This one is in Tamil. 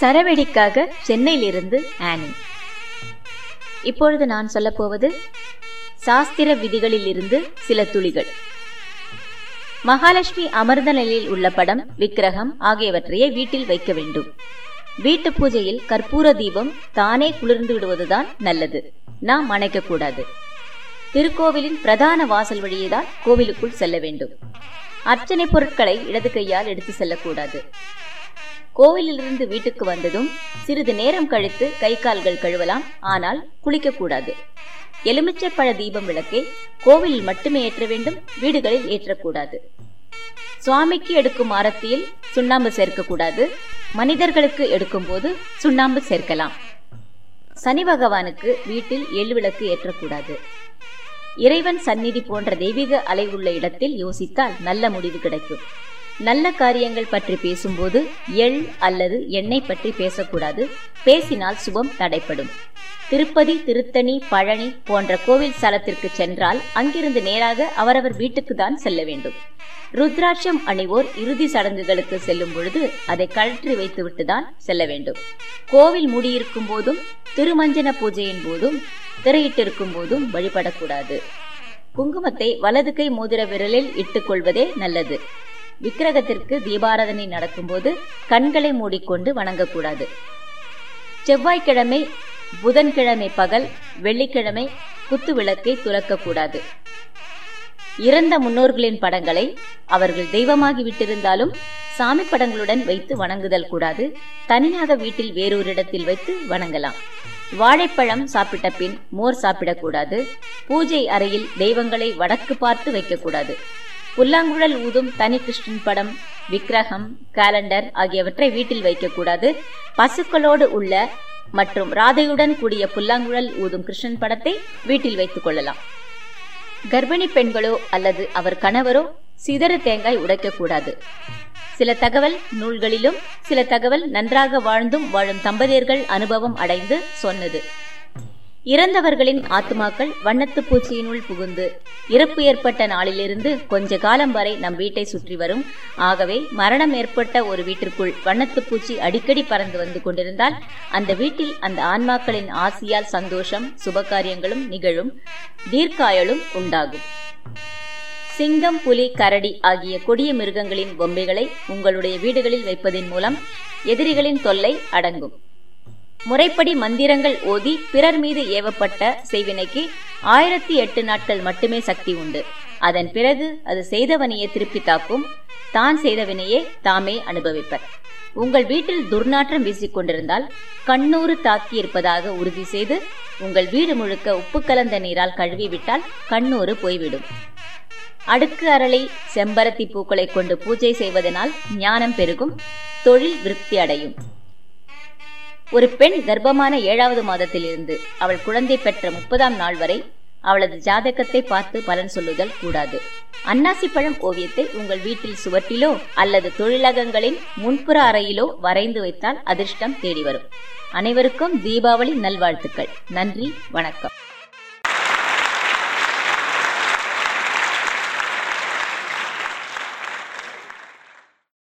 சரவெடிக்காக சென்னையிலிருந்து ஆனி. இப்பொழுது நான் சொல்லப்போவது சாஸ்திர விதிகளிலிருந்து சில துளிகள். மகாலட்சுமி அமர்ந்த நிலையில் உள்ள படம் விக்கிரகம் ஆகியவற்றையே வீட்டில் வைக்க வேண்டும். வீட்டு பூஜையில் கற்பூர தீபம் தானே குளிர்ந்து விடுவதுதான் நல்லது. நாம் அணைக்கக்கூடாது. திருக்கோவிலின் பிரதான வாசல் வழியேதான் கோவிலுக்குள் செல்ல வேண்டும். அர்ச்சனை பொருட்களை இடது கையால் எடுத்து செல்லக்கூடாது. கோவிலிலிருந்து வீட்டுக்கு வந்ததும் சிறிது நேரம் கழித்து கை கால்கள் கழுவலாம். ஆனால் குளிக்கக்கூடாது. எலுமிச்சை பழ தீபம் விளக்கை கோவிலில் மட்டுமே ஏற்ற வேண்டும் வீடுகளில் ஏற்றக்கூடாது. சுவாமிக்கு எடுக்கும் ஆரத்தியில் சுண்ணாம்பு சேர்க்கக்கூடாது. மனிதர்களுக்கு எடுக்கும் போது சுண்ணாம்பு சேர்க்கலாம். சனி பகவானுக்கு வீட்டில் எள்ளு விளக்கு ஏற்றக்கூடாது. இறைவன் சந்நிதி போன்ற தெய்வீக அலை உள்ள இடத்தில் யோசித்தால் நல்ல முடிவு கிடைக்கும். நல்ல காரியங்கள் பற்றி பேசும்போது எள் அல்லது எண்ணெய் பற்றி பேசக்கூடாது. பேசினால் சுபம் தடைப்படும் திருப்பதி திருத்தணி பழனி போன்ற கோவில் ஸ்தலத்திற்கு சென்றால் அங்கிருந்து நேராக அவரவர் வீட்டுக்கு தான் செல்ல வேண்டும். ருத்ராட்சம் அணிவோர் இறுதி சடங்குகளுக்கு செல்லும் பொழுது அதை கழற்றி வைத்துவிட்டு தான் செல்ல வேண்டும். கோவில் மூடியிருக்கும் போதும் திருமஞ்சன பூஜையின் போதும் திரையிட்டிருக்கும் போதும் வழிபடக்கூடாது. குங்குமத்தை வலது கை மோதிர விரலில் இட்டுக் கொள்வதே நல்லது. விக்கிரகத்திற்கு தீபாராதனை நடக்கும்போது கண்களை மூடிக்கொண்டு வணங்கக்கூடாது. செவ்வாய்க்கிழமை புதன்கிழமை பகல் வெள்ளிக்கிழமை குத்து விளக்கை துறக்கக்கூடாது. இறந்த முன்னோர்களின் படங்களை அவர்கள் தெய்வமாகி விட்டிருந்தாலும் சாமி படங்களுடன் வைத்து வணங்குதல் கூடாது. தனியாக வீட்டில் வேறொரு இடத்தில் வைத்து வணங்கலாம். வாழைப்பழம் சாப்பிட்ட பின் மோர் சாப்பிடக்கூடாது. பூஜை அறையில் தெய்வங்களை வடக்கு பார்த்து வைக்கக்கூடாது. புல்லாங்குழல் ஊதும் தனி கிருஷ்ணன் படம் விக்கிரகம் காலண்டர் ஆகியவற்றை வீட்டில் வைக்கக்கூடாது. பசுக்களோடு உள்ள மற்றும் ராதையுடன் கூடிய புல்லாங்குழல் ஊதும் கிருஷ்ணன் படத்தை வீட்டில் வைத்துக் கொள்ளலாம். கர்ப்பிணி பெண்களோ அல்லது அவர் கணவரோ சிதறு தேங்காய் உடைக்கக்கூடாது. சில தகவல் நூல்களிலும் சில தகவல் நன்றாக வாழ்ந்தும் வாழும் தம்பதியர்கள் அனுபவம் அடைந்து சொன்னது. இறந்தவர்களின் ஆத்மாக்கள் வண்ணத்து பூச்சியினுள் புகுந்து இறப்பு ஏற்பட்ட நாளிலிருந்து கொஞ்ச காலம் வரை நம் வீட்டை சுற்றி வரும். ஆகவே மரணம் ஏற்பட்ட ஒரு வீட்டிற்குள் வண்ணத்து பூச்சி அடிக்கடி பறந்து வந்து கொண்டிருந்தால் அந்த வீட்டில் அந்த ஆன்மாக்களின் ஆசியால் சந்தோஷம் சுபகாரியங்களும் நிகழும் தீர்க்காயலும் உண்டாகும். சிங்கம் புலி கரடி ஆகிய கொடிய மிருகங்களின் பொம்மைகளை உங்களுடைய வீடுகளில் வைப்பதன் மூலம் எதிரிகளின் தொல்லை அடங்கும். முறைப்படி மந்திரங்கள் ஓதி பிறர் மீது ஏவப்பட்ட செய்வினைக்கு ஆயிரத்தி எட்டு நாட்கள் மட்டுமே சக்தி உண்டு. அதன் பிறகு அது செய்தவனையே திருப்பி தாக்கும் தான் செய்தவனையே தாமே அனுபவிப்பர். உங்கள் வீட்டில் துர்நாற்றம் வீசிக் கொண்டிருந்தால் கண்ணூறு தாக்கி இருப்பதாக உறுதி செய்து உங்கள் வீடு முழுக்க உப்பு கலந்த நீரால் கழுவிவிட்டால் கண்ணூறு போய்விடும். அடுக்கு அரளி செம்பருத்தி பூக்களை கொண்டு பூஜை செய்வதனால் ஞானம் பெருகும் தொழில் விருத்தி அடையும். ஒரு பெண் கர்ப்பமான ஏழாவது மாதத்திலிருந்து அவள் குழந்தை பெற்ற முப்பதாம் நாள் வரை அவளது ஜாதகத்தை பார்த்து பலன் சொல்லுதல் கூடாது. அன்னாசி பழம் ஓவியத்தை உங்கள் வீட்டில் சுவற்றிலோ அல்லது தொழிலகங்களின் முன்புற அறையிலோ வரைந்து வைத்தால் அதிர்ஷ்டம் தேடி வரும். அனைவருக்கும் தீபாவளி நல்வாழ்த்துக்கள். நன்றி வணக்கம்.